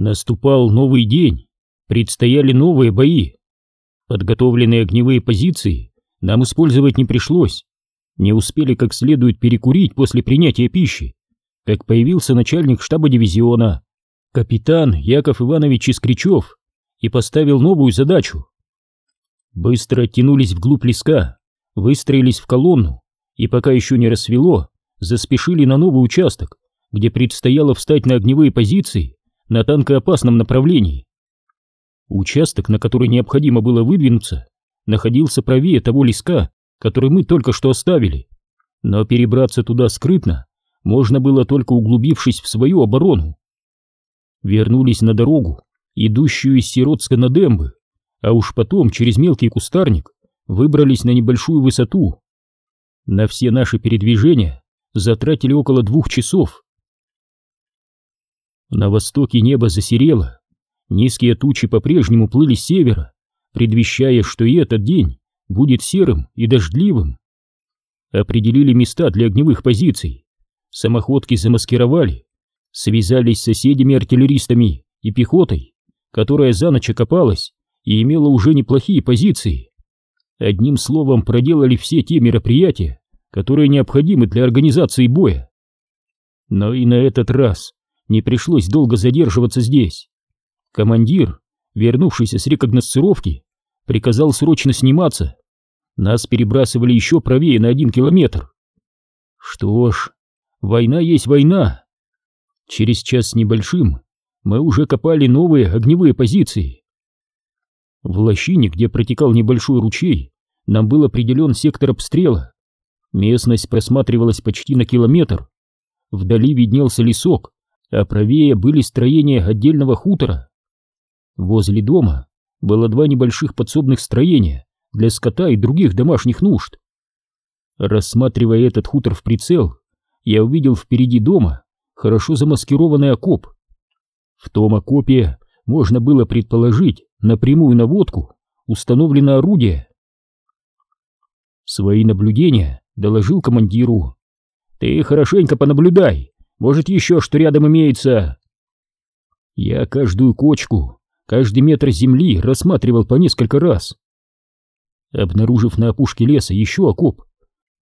Наступал новый день, предстояли новые бои. Подготовленные огневые позиции нам использовать не пришлось. Не успели как следует перекурить после принятия пищи, как появился начальник штаба дивизиона, капитан Яков Иванович Искричев, и поставил новую задачу. Быстро оттянулись вглубь леска, выстроились в колонну, и пока еще не рассвело, заспешили на новый участок, где предстояло встать на огневые позиции на танкоопасном направлении. Участок, на который необходимо было выдвинуться, находился правее того леска, который мы только что оставили. Но перебраться туда скрытно можно было только углубившись в свою оборону. Вернулись на дорогу, идущую из Сиротска на Дембы, а уж потом через мелкий кустарник выбрались на небольшую высоту. На все наши передвижения затратили около двух часов. На востоке небо засерело, низкие тучи по-прежнему плыли с севера, предвещая, что и этот день будет серым и дождливым. Определили места для огневых позиций, самоходки замаскировали, связались с соседями-артиллеристами и пехотой, которая за ночь окопалась и имела уже неплохие позиции. Одним словом, проделали все те мероприятия, которые необходимы для организации боя. Но и на этот раз не пришлось долго задерживаться здесь. Командир, вернувшийся с рекогносцировки, приказал срочно сниматься. Нас перебрасывали еще правее на один километр. Что ж, война есть война. Через час с небольшим мы уже копали новые огневые позиции. В лощине, где протекал небольшой ручей, нам был определен сектор обстрела. Местность просматривалась почти на километр. Вдали виднелся лесок, а правее были строения отдельного хутора. Возле дома было два небольших подсобных строения для скота и других домашних нужд. Рассматривая этот хутор в прицел, я увидел впереди дома хорошо замаскированный окоп. В том окопе можно было предположить напрямую наводку установлено орудие. Свои наблюдения доложил командиру. «Ты хорошенько понаблюдай, может, еще что рядом имеется?» Я каждую кочку, каждый метр земли рассматривал по несколько раз. Обнаружив на опушке леса еще окоп,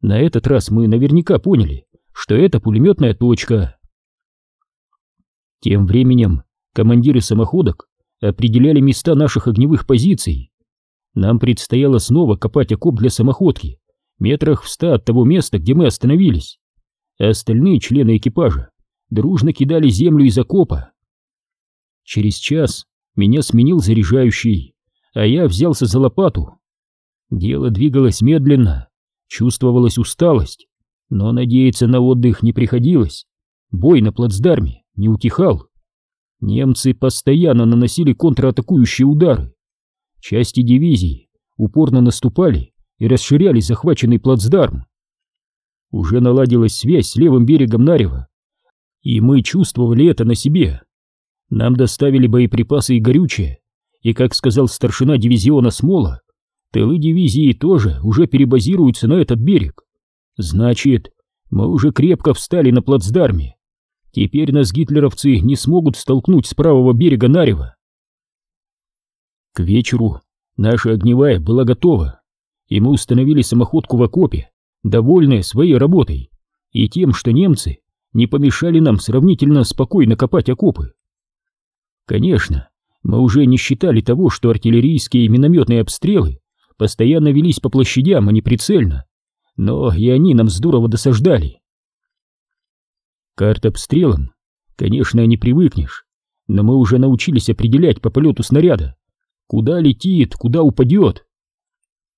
на этот раз мы наверняка поняли, что это пулеметная точка. Тем временем командиры самоходок определяли места наших огневых позиций. Нам предстояло снова копать окоп для самоходки, метрах в ста от того места, где мы остановились остальные члены экипажа дружно кидали землю из окопа. Через час меня сменил заряжающий, а я взялся за лопату. Дело двигалось медленно, чувствовалась усталость, но надеяться на отдых не приходилось. Бой на плацдарме не утихал. Немцы постоянно наносили контратакующие удары. Части дивизии упорно наступали и расширяли захваченный плацдарм. Уже наладилась связь с левым берегом Нарева, и мы чувствовали это на себе. Нам доставили боеприпасы и горючее, и, как сказал старшина дивизиона Смола, тылы дивизии тоже уже перебазируются на этот берег. Значит, мы уже крепко встали на плацдарме. Теперь нас гитлеровцы не смогут столкнуть с правого берега Нарева. К вечеру наша огневая была готова, и мы установили самоходку в окопе, довольные своей работой и тем, что немцы не помешали нам сравнительно спокойно копать окопы. Конечно, мы уже не считали того, что артиллерийские и минометные обстрелы постоянно велись по площадям, а не прицельно, но и они нам здорово досаждали. К артобстрелам, конечно, не привыкнешь, но мы уже научились определять по полету снаряда, куда летит, куда упадет.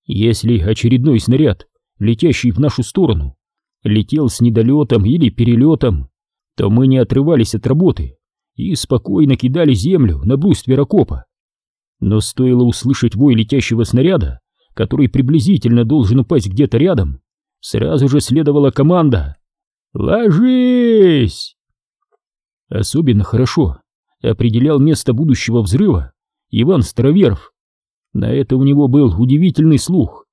Если очередной снаряд летящий в нашу сторону, летел с недолетом или перелетом, то мы не отрывались от работы и спокойно кидали землю на бруствер окопа. Но стоило услышать вой летящего снаряда, который приблизительно должен упасть где-то рядом, сразу же следовала команда «Ложись!». Особенно хорошо определял место будущего взрыва Иван Староверов. На это у него был удивительный слух.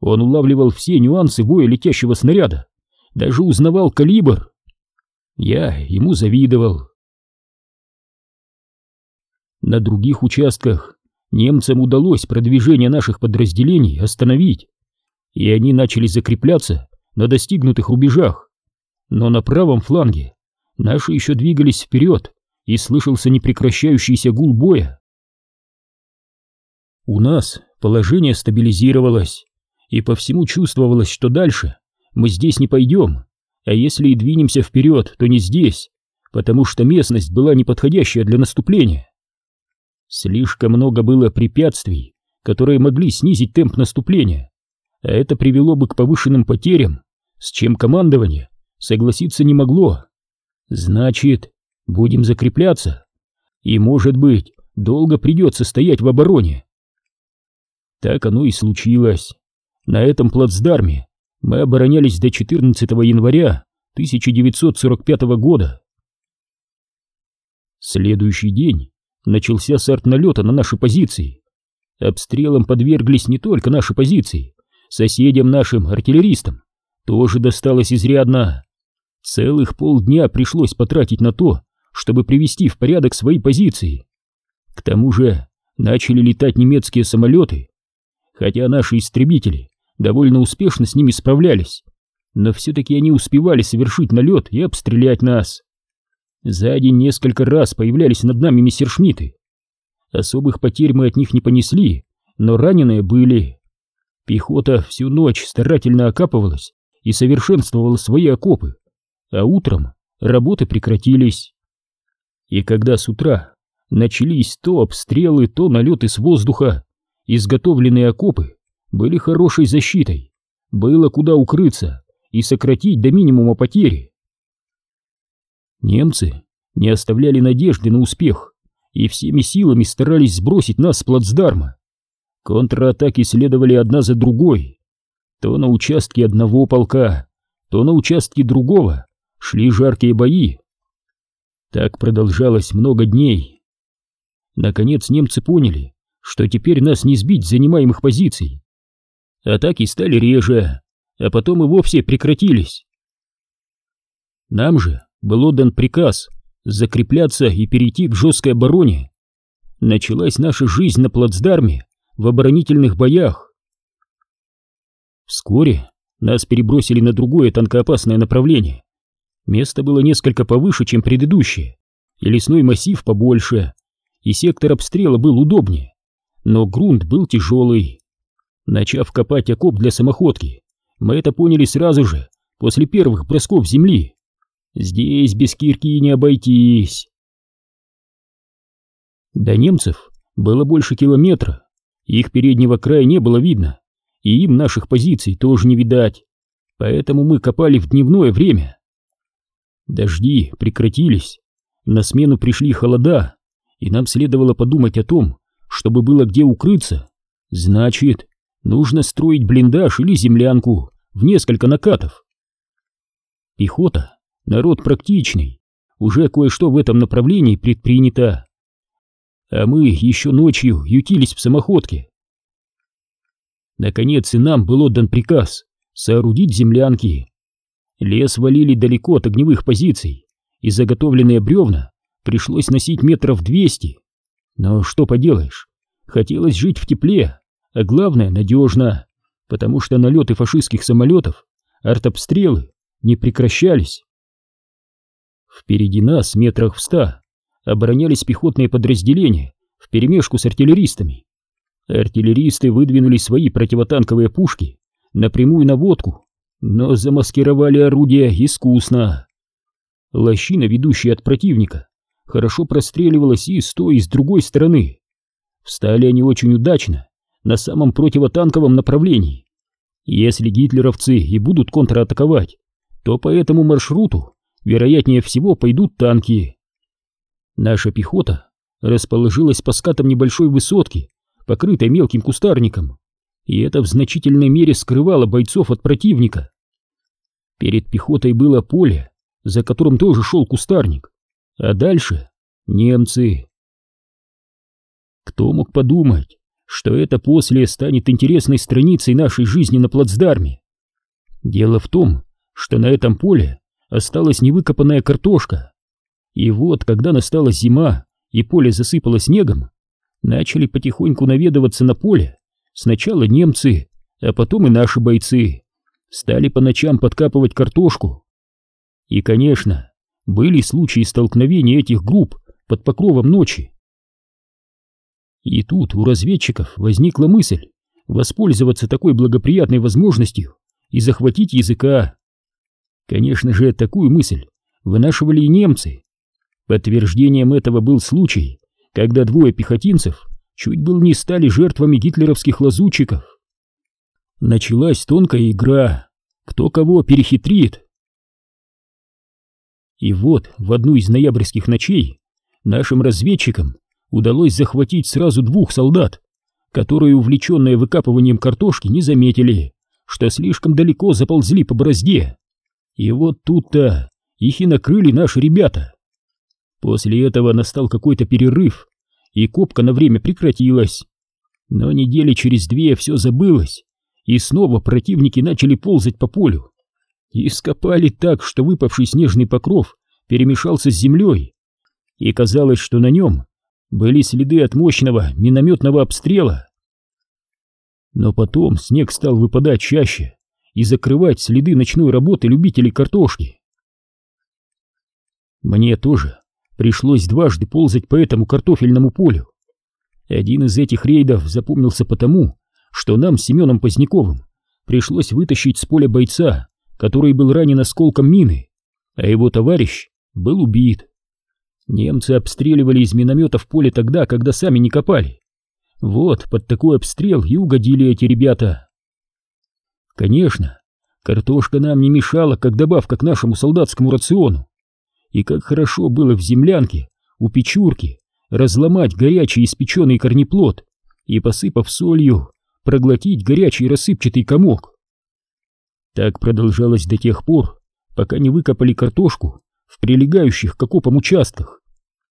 Он улавливал все нюансы боя летящего снаряда, даже узнавал калибр. Я ему завидовал. На других участках немцам удалось продвижение наших подразделений остановить, и они начали закрепляться на достигнутых рубежах. Но на правом фланге наши еще двигались вперед, и слышался непрекращающийся гул боя. У нас положение стабилизировалось, и по всему чувствовалось, что дальше мы здесь не пойдем, а если и двинемся вперед, то не здесь, потому что местность была неподходящая для наступления. Слишком много было препятствий, которые могли снизить темп наступления, а это привело бы к повышенным потерям, с чем командование согласиться не могло. Значит, будем закрепляться, и, может быть, долго придется стоять в обороне. Так оно и случилось. На этом плацдарме мы оборонялись до 14 января 1945 года. Следующий день начался с артналета на наши позиции. Обстрелом подверглись не только наши позиции, соседям нашим, артиллеристам, тоже досталось изрядно. Целых полдня пришлось потратить на то, чтобы привести в порядок свои позиции. К тому же начали летать немецкие самолеты, хотя наши истребители довольно успешно с ними справлялись, но все-таки они успевали совершить налет и обстрелять нас. За день несколько раз появлялись над нами мессершмитты. Особых потерь мы от них не понесли, но раненые были. Пехота всю ночь старательно окапывалась и совершенствовала свои окопы, а утром работы прекратились. И когда с утра начались то обстрелы, то налеты с воздуха, изготовленные окопы были хорошей защитой, было куда укрыться и сократить до минимума потери. Немцы не оставляли надежды на успех и всеми силами старались сбросить нас с плацдарма. Контратаки следовали одна за другой. То на участке одного полка, то на участке другого шли жаркие бои. Так продолжалось много дней. Наконец немцы поняли, что теперь нас не сбить с занимаемых позиций. Атаки стали реже, а потом и вовсе прекратились. Нам же был отдан приказ закрепляться и перейти к жесткой обороне. Началась наша жизнь на плацдарме в оборонительных боях. Вскоре нас перебросили на другое танкоопасное направление, Место было несколько повыше, чем предыдущее, и лесной массив побольше, и сектор обстрела был удобнее, но грунт был тяжелый. Начав копать окоп для самоходки, мы это поняли сразу же, после первых бросков земли. Здесь без кирки не обойтись. До немцев было больше километра, их переднего края не было видно, и им наших позиций тоже не видать, поэтому мы копали в дневное время. Дожди прекратились, на смену пришли холода, и нам следовало подумать о том, чтобы было где укрыться. Значит, нужно строить блиндаж или землянку в несколько накатов. Пехота — народ практичный, уже кое-что в этом направлении предпринято. А мы еще ночью ютились в самоходке. Наконец и нам был отдан приказ соорудить землянки Лес валили далеко от огневых позиций, и заготовленные бревна пришлось носить метров двести. Но что поделаешь, хотелось жить в тепле, а главное надежно, потому что налеты фашистских самолетов, артобстрелы не прекращались. Впереди нас, метрах в ста, оборонялись пехотные подразделения вперемешку с артиллеристами. Артиллеристы выдвинули свои противотанковые пушки на водку, но замаскировали орудия искусно. Лощина, ведущая от противника, хорошо простреливалась и с той, и с другой стороны. Встали они очень удачно, на самом противотанковом направлении. Если гитлеровцы и будут контратаковать, то по этому маршруту, вероятнее всего, пойдут танки. Наша пехота расположилась по скатам небольшой высотки, покрытой мелким кустарником и это в значительной мере скрывало бойцов от противника. Перед пехотой было поле, за которым тоже шел кустарник, а дальше немцы. Кто мог подумать, что это после станет интересной страницей нашей жизни на плацдарме? Дело в том, что на этом поле осталась невыкопанная картошка. И вот, когда настала зима, и поле засыпало снегом, начали потихоньку наведываться на поле. Сначала немцы, а потом и наши бойцы. Стали по ночам подкапывать картошку. И, конечно, были случаи столкновения этих групп под покровом ночи. И тут у разведчиков возникла мысль воспользоваться такой благоприятной возможностью и захватить языка. Конечно же, такую мысль вынашивали и немцы. Подтверждением этого был случай, когда двое пехотинцев чуть был не стали жертвами гитлеровских лазутчиков. Началась тонкая игра, кто кого перехитрит. И вот в одну из ноябрьских ночей нашим разведчикам удалось захватить сразу двух солдат, которые, увлеченные выкапыванием картошки, не заметили, что слишком далеко заползли по борозде. И вот тут-то их и накрыли наши ребята. После этого настал какой-то перерыв, и копка на время прекратилась. Но недели через две все забылось, и снова противники начали ползать по полю. И скопали так, что выпавший снежный покров перемешался с землей, и казалось, что на нем были следы от мощного минометного обстрела. Но потом снег стал выпадать чаще и закрывать следы ночной работы любителей картошки. Мне тоже пришлось дважды ползать по этому картофельному полю. Один из этих рейдов запомнился потому, что нам с Семеном Поздняковым пришлось вытащить с поля бойца, который был ранен осколком мины, а его товарищ был убит. Немцы обстреливали из минометов поле тогда, когда сами не копали. Вот под такой обстрел и угодили эти ребята. Конечно, картошка нам не мешала, как добавка к нашему солдатскому рациону. И как хорошо было в землянке, у печурки, разломать горячий испеченный корнеплод и, посыпав солью, проглотить горячий рассыпчатый комок. Так продолжалось до тех пор, пока не выкопали картошку в прилегающих к окопам участках.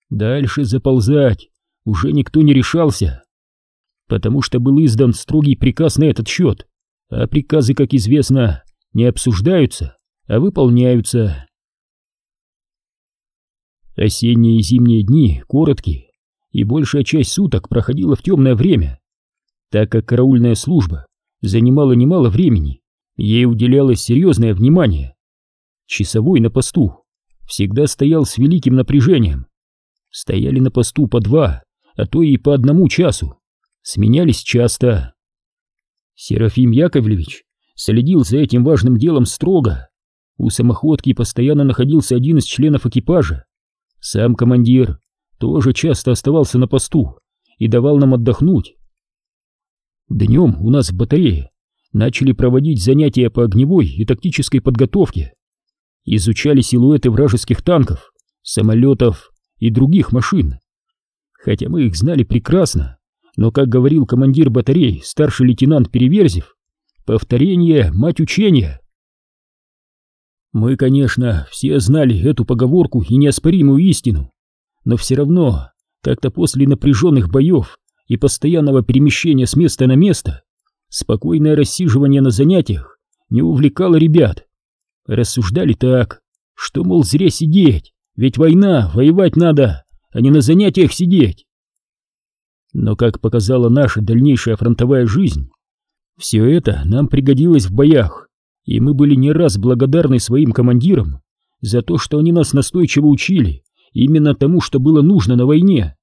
Дальше заползать уже никто не решался, потому что был издан строгий приказ на этот счет, а приказы, как известно, не обсуждаются, а выполняются. Осенние и зимние дни короткие, и большая часть суток проходила в темное время. Так как караульная служба занимала немало времени, ей уделялось серьезное внимание. Часовой на посту всегда стоял с великим напряжением, стояли на посту по два, а то и по одному часу, сменялись часто. Серафим Яковлевич следил за этим важным делом строго. У самоходки постоянно находился один из членов экипажа. Сам командир тоже часто оставался на посту и давал нам отдохнуть. Днем у нас в батарее начали проводить занятия по огневой и тактической подготовке. Изучали силуэты вражеских танков, самолетов, и других машин. Хотя мы их знали прекрасно, но, как говорил командир батарей, старший лейтенант Переверзев, повторение — мать учения. Мы, конечно, все знали эту поговорку и неоспоримую истину, но все равно, как-то после напряженных боев и постоянного перемещения с места на место, спокойное рассиживание на занятиях не увлекало ребят. Рассуждали так, что, мол, зря сидеть, ведь война, воевать надо, а не на занятиях сидеть. Но, как показала наша дальнейшая фронтовая жизнь, все это нам пригодилось в боях, и мы были не раз благодарны своим командирам за то, что они нас настойчиво учили именно тому, что было нужно на войне.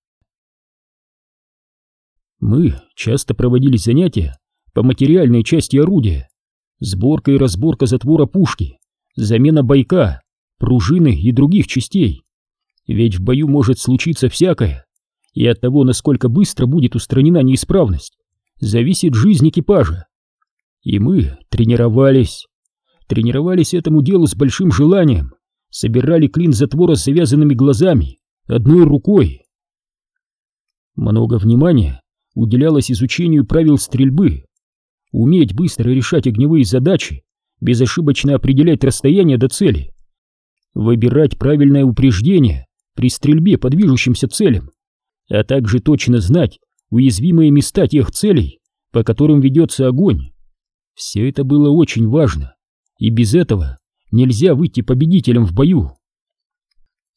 Мы часто проводили занятия по материальной части орудия, сборка и разборка затвора пушки, замена бойка, пружины и других частей. Ведь в бою может случиться всякое, и от того, насколько быстро будет устранена неисправность, зависит жизнь экипажа. И мы тренировались. Тренировались этому делу с большим желанием, собирали клин затвора с завязанными глазами, одной рукой. Много внимания уделялось изучению правил стрельбы. Уметь быстро решать огневые задачи, безошибочно определять расстояние до цели, выбирать правильное упреждение при стрельбе по движущимся целям, а также точно знать уязвимые места тех целей, по которым ведется огонь. Все это было очень важно, и без этого нельзя выйти победителем в бою.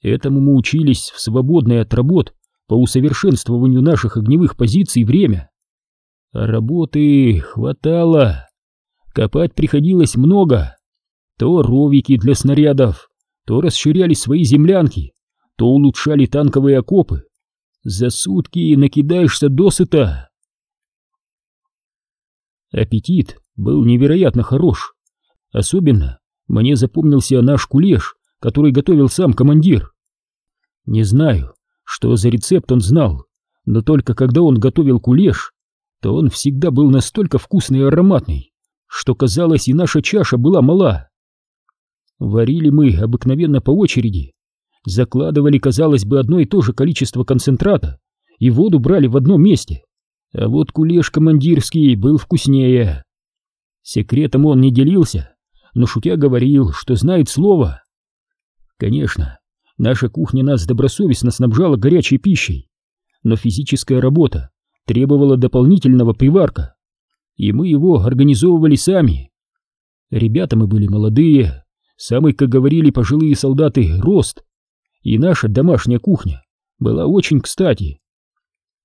Этому мы учились в свободное от работ по усовершенствованию наших огневых позиций время. А работы хватало. Копать приходилось много. То ровики для снарядов, то расширяли свои землянки, то улучшали танковые окопы. За сутки накидаешься досыта. Аппетит был невероятно хорош. Особенно мне запомнился наш кулеш, который готовил сам командир. Не знаю, что за рецепт он знал, но только когда он готовил кулеш, то он всегда был настолько вкусный и ароматный, что казалось и наша чаша была мала. Варили мы обыкновенно по очереди, закладывали, казалось бы, одно и то же количество концентрата и воду брали в одном месте, а вот кулеш командирский был вкуснее. Секретом он не делился, но шутя говорил, что знает слово. Конечно, наша кухня нас добросовестно снабжала горячей пищей, но физическая работа требовала дополнительного приварка, и мы его организовывали сами. Ребята мы были молодые, самый, как говорили пожилые солдаты, рост, и наша домашняя кухня была очень кстати.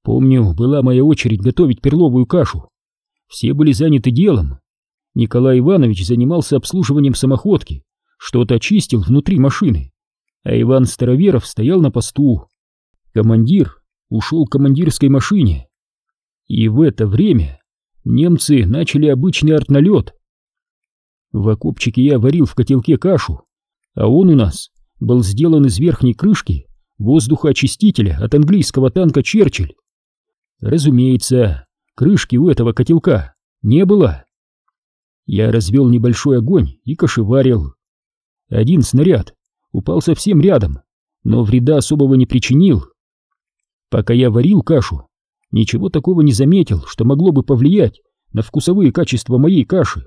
Помню, была моя очередь готовить перловую кашу. Все были заняты делом. Николай Иванович занимался обслуживанием самоходки, что-то очистил внутри машины, а Иван Староверов стоял на посту. Командир ушел к командирской машине. И в это время немцы начали обычный артналет. В окопчике я варил в котелке кашу, а он у нас был сделан из верхней крышки воздухоочистителя от английского танка «Черчилль». Разумеется, крышки у этого котелка не было. Я развел небольшой огонь и кашеварил. Один снаряд упал совсем рядом, но вреда особого не причинил. Пока я варил кашу, ничего такого не заметил, что могло бы повлиять на вкусовые качества моей каши.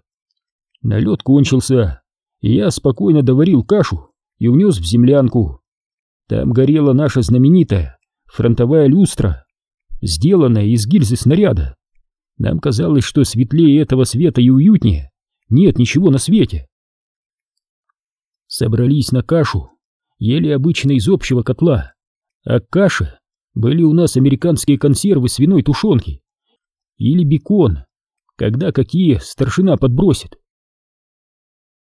Налет кончился, и я спокойно доварил кашу и унес в землянку. Там горела наша знаменитая фронтовая люстра, сделанная из гильзы снаряда. Нам казалось, что светлее этого света и уютнее нет ничего на свете. Собрались на кашу, ели обычно из общего котла, а к каше были у нас американские консервы свиной тушенки или бекон, когда какие старшина подбросит.